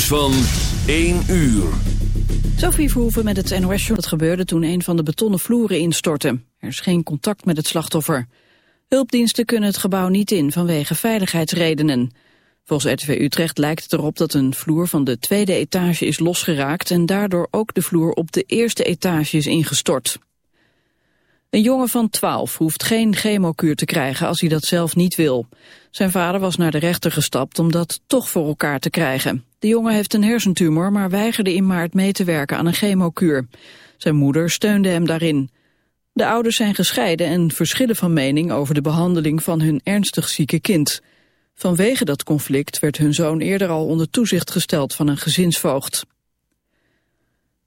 van 1 uur. Sophie Verhoeven met het NOS. Het gebeurde toen een van de betonnen vloeren instortte. Er is geen contact met het slachtoffer. Hulpdiensten kunnen het gebouw niet in vanwege veiligheidsredenen. Volgens RTV Utrecht lijkt het erop dat een vloer van de tweede etage is losgeraakt... en daardoor ook de vloer op de eerste etage is ingestort. Een jongen van 12 hoeft geen chemokuur te krijgen als hij dat zelf niet wil. Zijn vader was naar de rechter gestapt om dat toch voor elkaar te krijgen. De jongen heeft een hersentumor, maar weigerde in maart mee te werken aan een chemokuur. Zijn moeder steunde hem daarin. De ouders zijn gescheiden en verschillen van mening over de behandeling van hun ernstig zieke kind. Vanwege dat conflict werd hun zoon eerder al onder toezicht gesteld van een gezinsvoogd.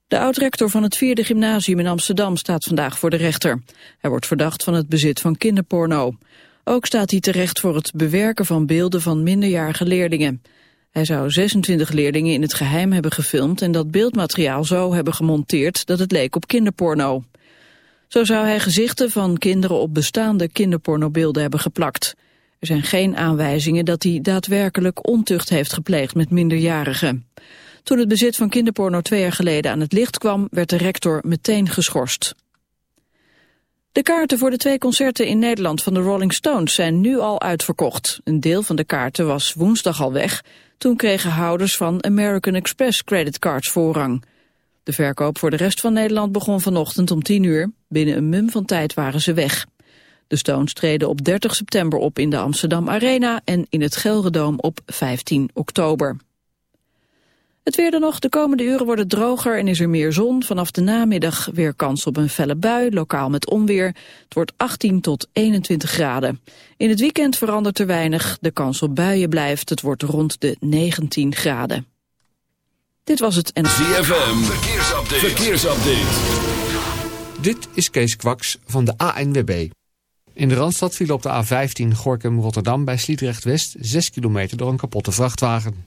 De oud-rector van het vierde gymnasium in Amsterdam staat vandaag voor de rechter. Hij wordt verdacht van het bezit van kinderporno. Ook staat hij terecht voor het bewerken van beelden van minderjarige leerlingen. Hij zou 26 leerlingen in het geheim hebben gefilmd en dat beeldmateriaal zo hebben gemonteerd dat het leek op kinderporno. Zo zou hij gezichten van kinderen op bestaande kinderpornobeelden hebben geplakt. Er zijn geen aanwijzingen dat hij daadwerkelijk ontucht heeft gepleegd met minderjarigen. Toen het bezit van kinderporno twee jaar geleden aan het licht kwam, werd de rector meteen geschorst. De kaarten voor de twee concerten in Nederland van de Rolling Stones zijn nu al uitverkocht. Een deel van de kaarten was woensdag al weg. Toen kregen houders van American Express creditcards voorrang. De verkoop voor de rest van Nederland begon vanochtend om 10 uur. Binnen een mum van tijd waren ze weg. De Stones treden op 30 september op in de Amsterdam Arena en in het Gelredoom op 15 oktober. Het weer dan nog, de komende uren wordt het droger en is er meer zon. Vanaf de namiddag weer kans op een felle bui, lokaal met onweer. Het wordt 18 tot 21 graden. In het weekend verandert er weinig, de kans op buien blijft. Het wordt rond de 19 graden. Dit was het en... ZFM, verkeersupdate. verkeersupdate. Dit is Kees Kwaks van de ANWB. In de Randstad viel op de A15 Gorkum-Rotterdam bij Sliedrecht-West 6 kilometer door een kapotte vrachtwagen.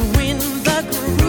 in the group.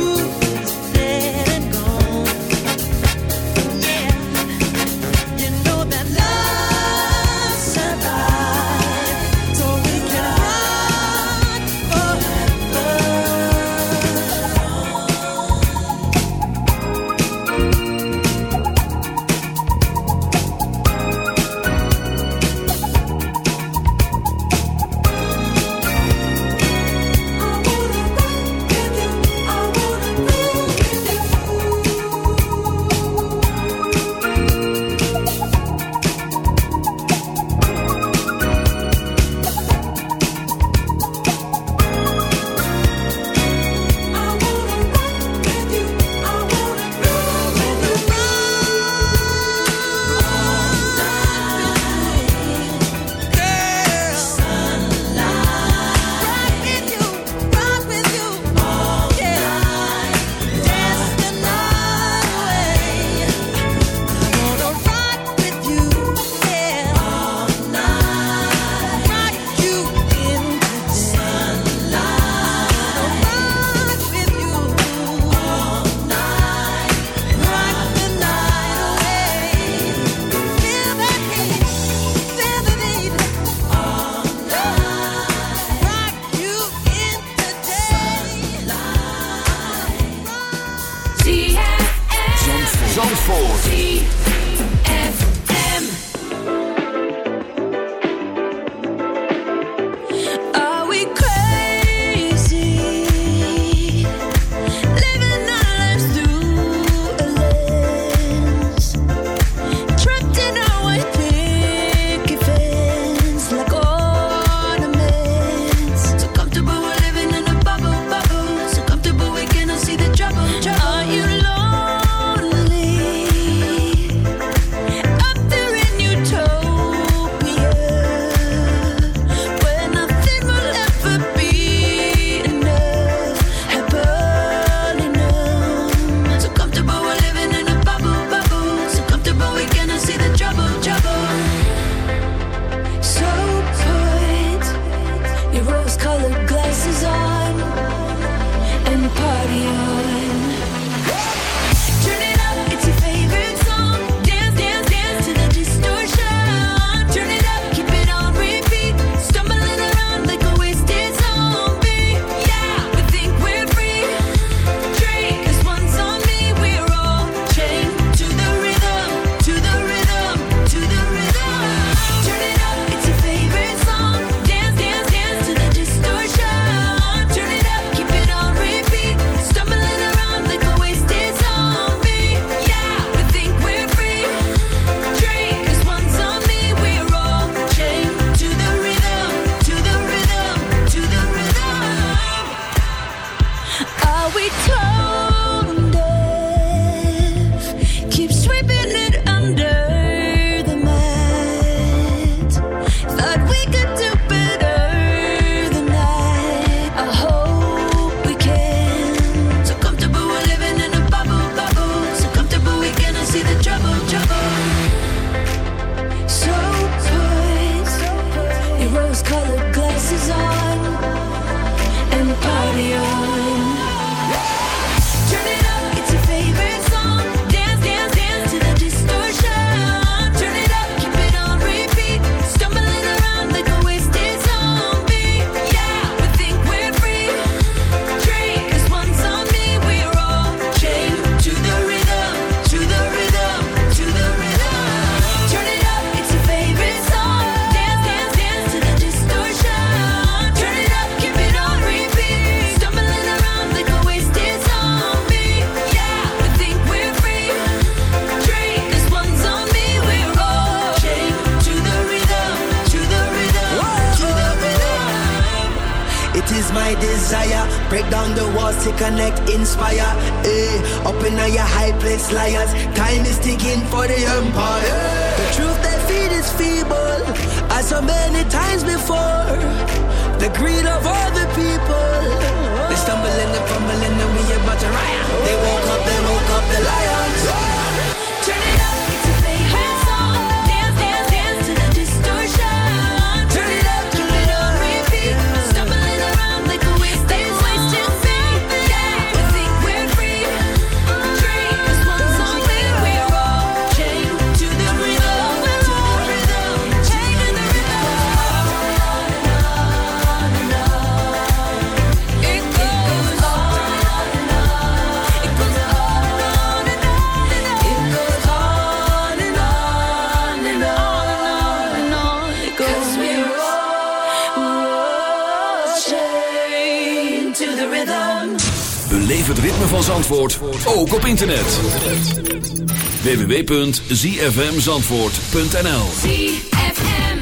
www.zfmzandvoort.nl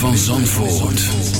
van Zandvoort.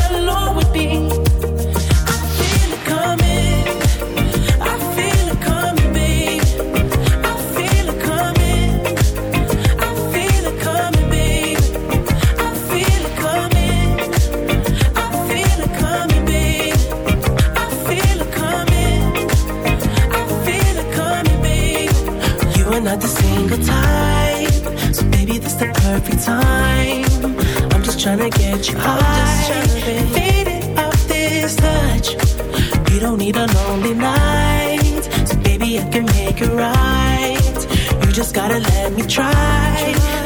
touch. I'm just faded off this touch. You don't need a lonely night, so baby I can make it right. You just gotta let me try.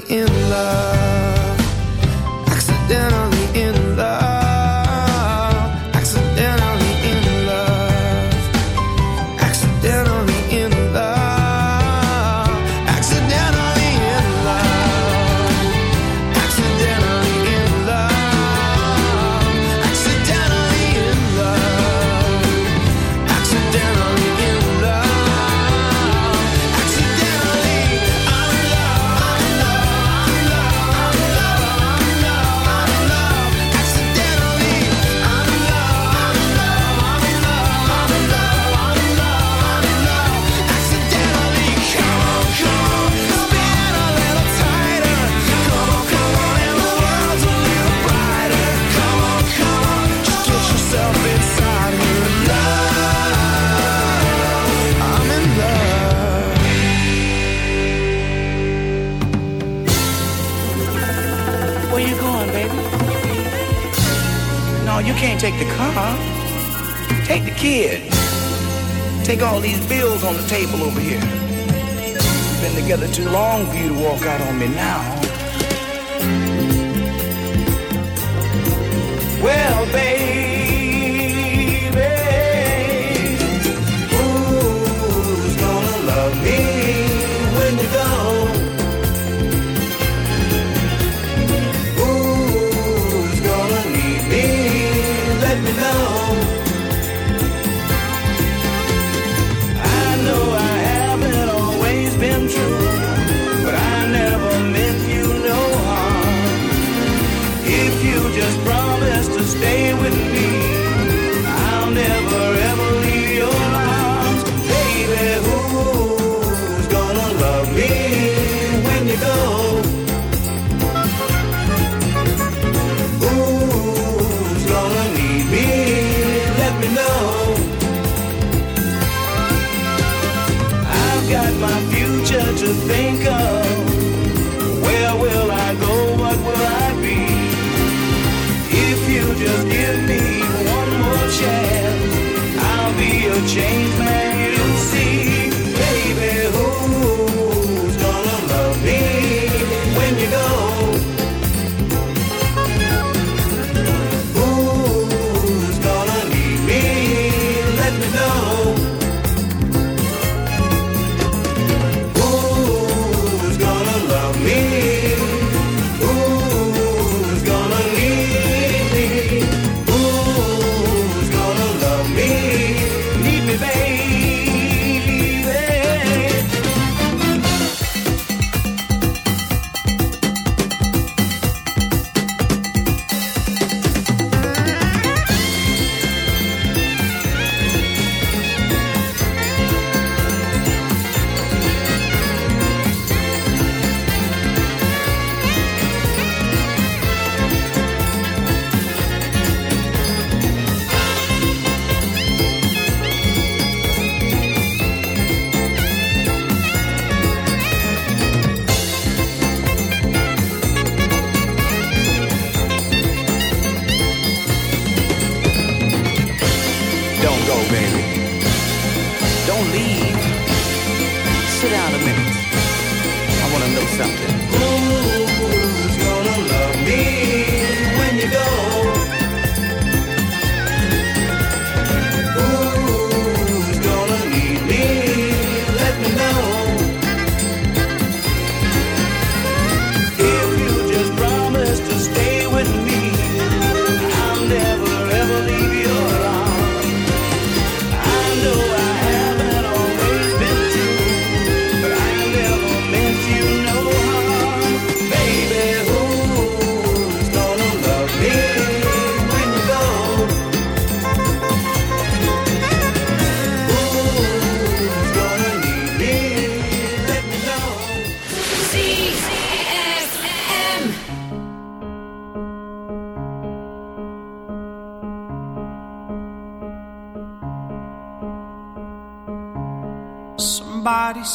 in love? long for you to walk out on me now. just promise to stay with me. don't leave. Sit down a minute. I want to know something.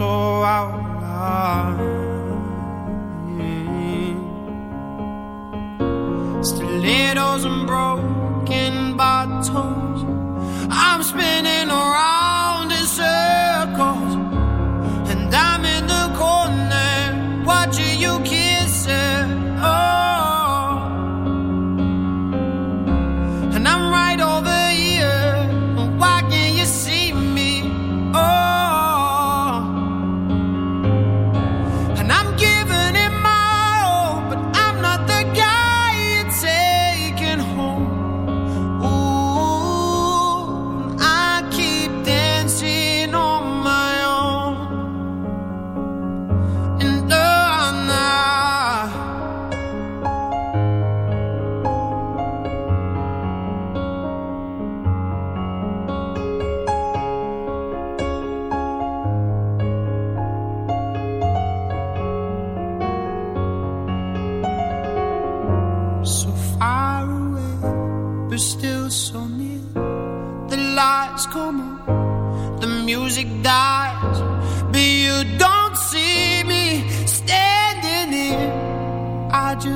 so out of Stilettos and broken bottles. I'm spinning around.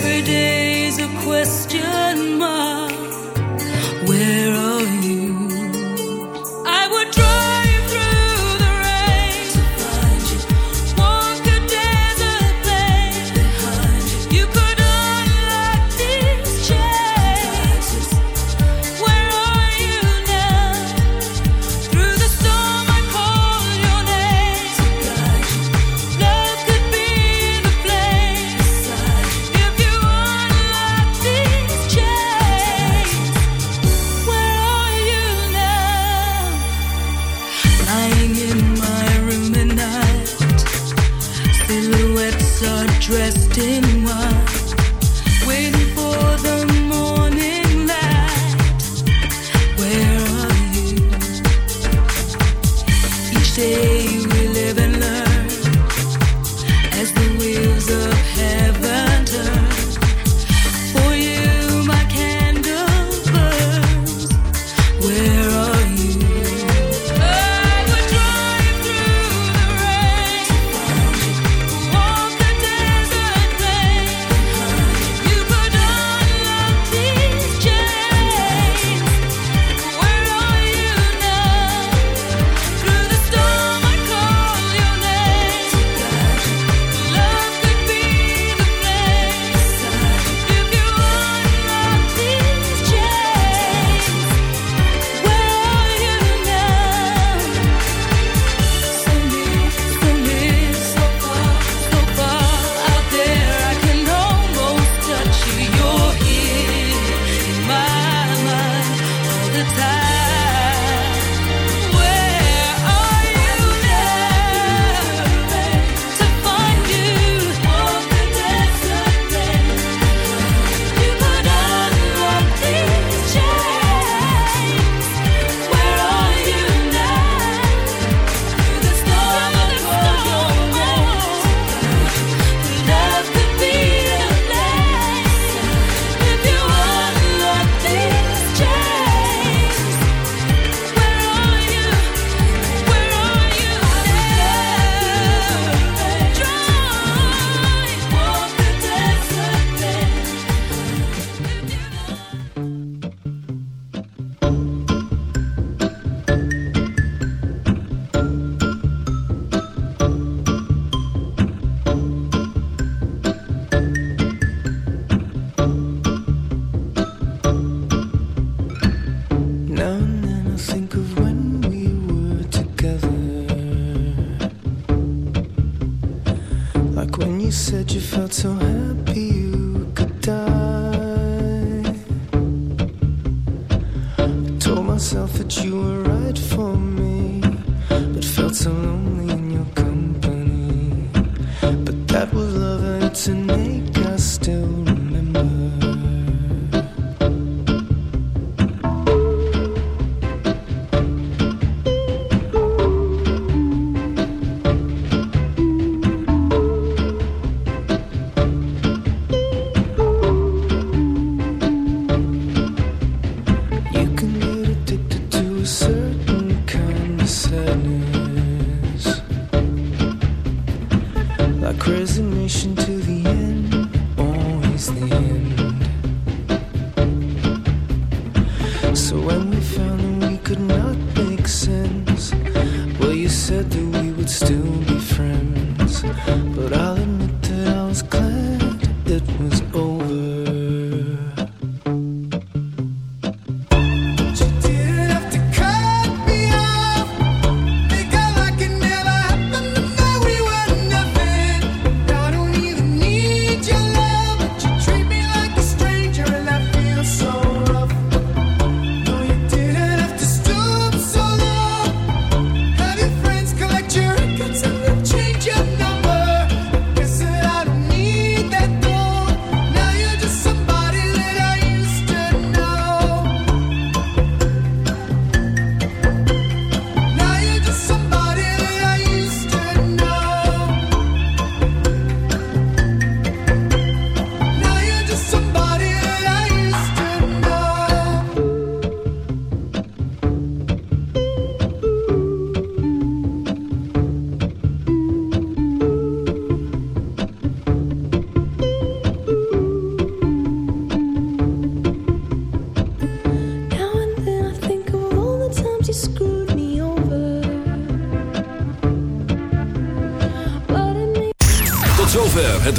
every day is a quest